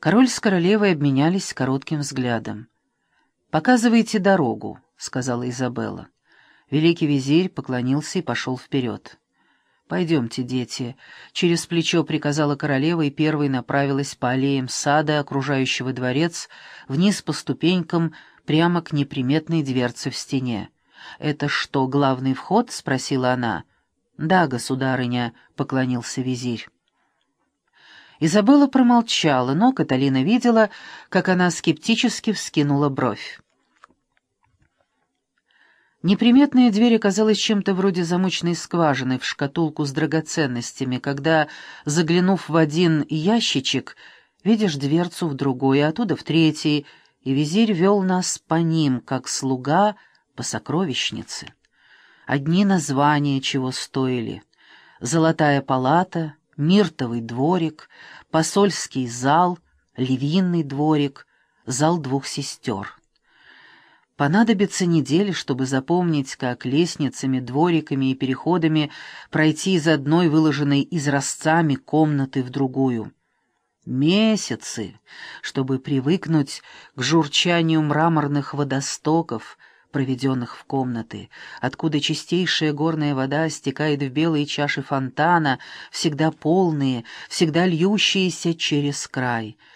Король с королевой обменялись коротким взглядом. «Показывайте дорогу», — сказала Изабелла. Великий визирь поклонился и пошел вперед. «Пойдемте, дети», — через плечо приказала королева и первой направилась по аллеям сада, окружающего дворец, вниз по ступенькам, прямо к неприметной дверце в стене. «Это что, главный вход?» — спросила она. «Да, государыня», — поклонился визирь. Изабелла промолчала, но Каталина видела, как она скептически вскинула бровь. Неприметная дверь оказалась чем-то вроде замочной скважины в шкатулку с драгоценностями, когда, заглянув в один ящичек, видишь дверцу в другой, оттуда в третий, и визирь вел нас по ним, как слуга по сокровищнице. Одни названия чего стоили. «Золотая палата», «Миртовый дворик», «Посольский зал», «Львиный дворик», «Зал двух сестер». Понадобится недели, чтобы запомнить, как лестницами, двориками и переходами пройти из одной выложенной изразцами комнаты в другую. Месяцы, чтобы привыкнуть к журчанию мраморных водостоков, проведенных в комнаты, откуда чистейшая горная вода стекает в белые чаши фонтана, всегда полные, всегда льющиеся через край —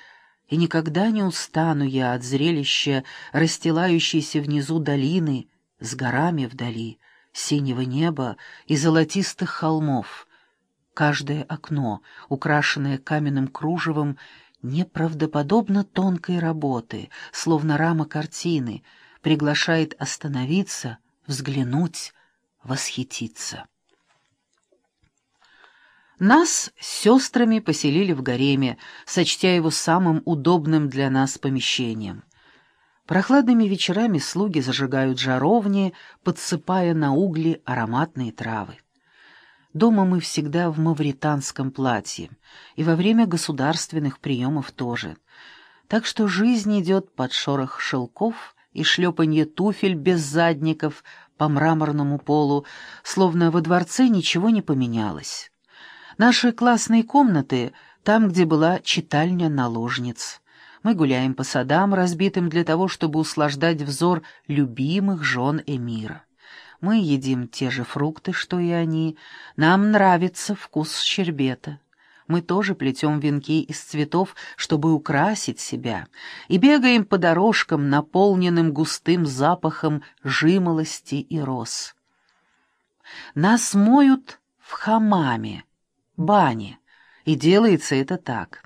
и никогда не устану я от зрелища расстилающейся внизу долины с горами вдали, синего неба и золотистых холмов. Каждое окно, украшенное каменным кружевом, неправдоподобно тонкой работы, словно рама картины, приглашает остановиться, взглянуть, восхититься. Нас с сестрами поселили в гареме, сочтя его самым удобным для нас помещением. Прохладными вечерами слуги зажигают жаровни, подсыпая на угли ароматные травы. Дома мы всегда в мавританском платье, и во время государственных приемов тоже. Так что жизнь идет под шорох шелков и шлепанье туфель без задников по мраморному полу, словно во дворце ничего не поменялось. Наши классные комнаты там, где была читальня наложниц. Мы гуляем по садам, разбитым для того, чтобы услаждать взор любимых жен Эмира. Мы едим те же фрукты, что и они. Нам нравится вкус щербета. Мы тоже плетем венки из цветов, чтобы украсить себя, и бегаем по дорожкам, наполненным густым запахом жимолости и роз. Нас моют в хамаме, бане, и делается это так.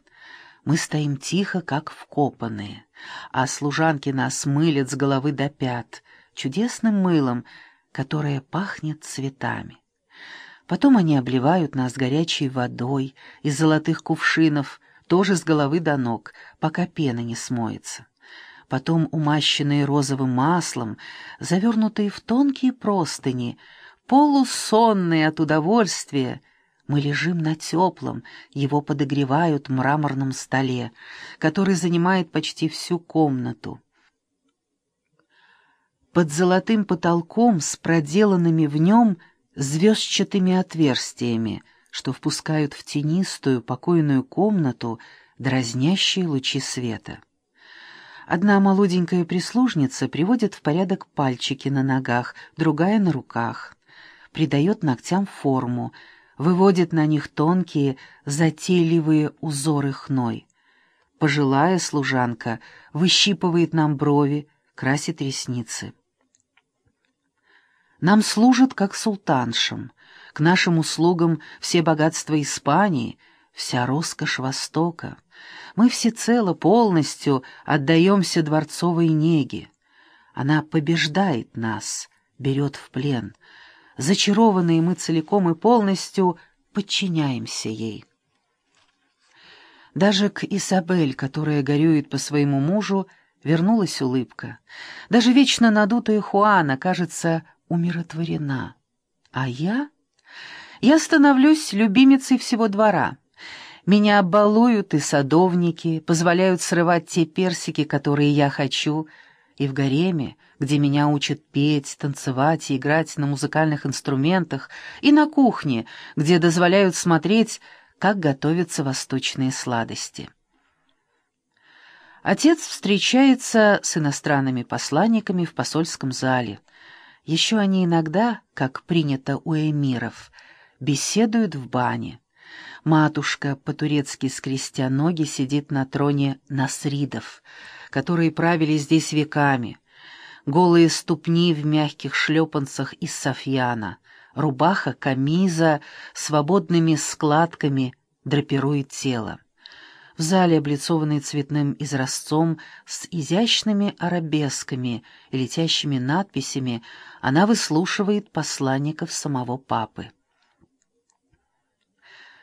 Мы стоим тихо, как вкопанные, а служанки нас мылят с головы до пят, чудесным мылом, которое пахнет цветами. Потом они обливают нас горячей водой из золотых кувшинов, тоже с головы до ног, пока пена не смоется. Потом умащенные розовым маслом, завернутые в тонкие простыни, полусонные от удовольствия — мы лежим на теплом, его подогревают мраморном столе, который занимает почти всю комнату. Под золотым потолком с проделанными в нем звездчатыми отверстиями, что впускают в тенистую, покойную комнату дразнящие лучи света. Одна молоденькая прислужница приводит в порядок пальчики на ногах, другая — на руках, придает ногтям форму — выводит на них тонкие, затейливые узоры хной. Пожилая служанка выщипывает нам брови, красит ресницы. Нам служат как султаншам, к нашим услугам все богатства Испании, вся роскошь Востока. Мы всецело, полностью отдаемся дворцовой неге. Она побеждает нас, берет в плен — Зачарованные мы целиком и полностью подчиняемся ей. Даже к Изабель, которая горюет по своему мужу, вернулась улыбка. Даже вечно надутая Хуана, кажется, умиротворена. А я? Я становлюсь любимицей всего двора. Меня балуют и садовники, позволяют срывать те персики, которые я хочу — и в гареме, где меня учат петь, танцевать и играть на музыкальных инструментах, и на кухне, где дозволяют смотреть, как готовятся восточные сладости. Отец встречается с иностранными посланниками в посольском зале. Еще они иногда, как принято у эмиров, беседуют в бане. Матушка, по-турецки скрестя ноги, сидит на троне насридов, которые правили здесь веками. Голые ступни в мягких шлепанцах из софьяна, рубаха, камиза, свободными складками драпирует тело. В зале, облицованный цветным изразцом, с изящными арабесками и летящими надписями, она выслушивает посланников самого папы.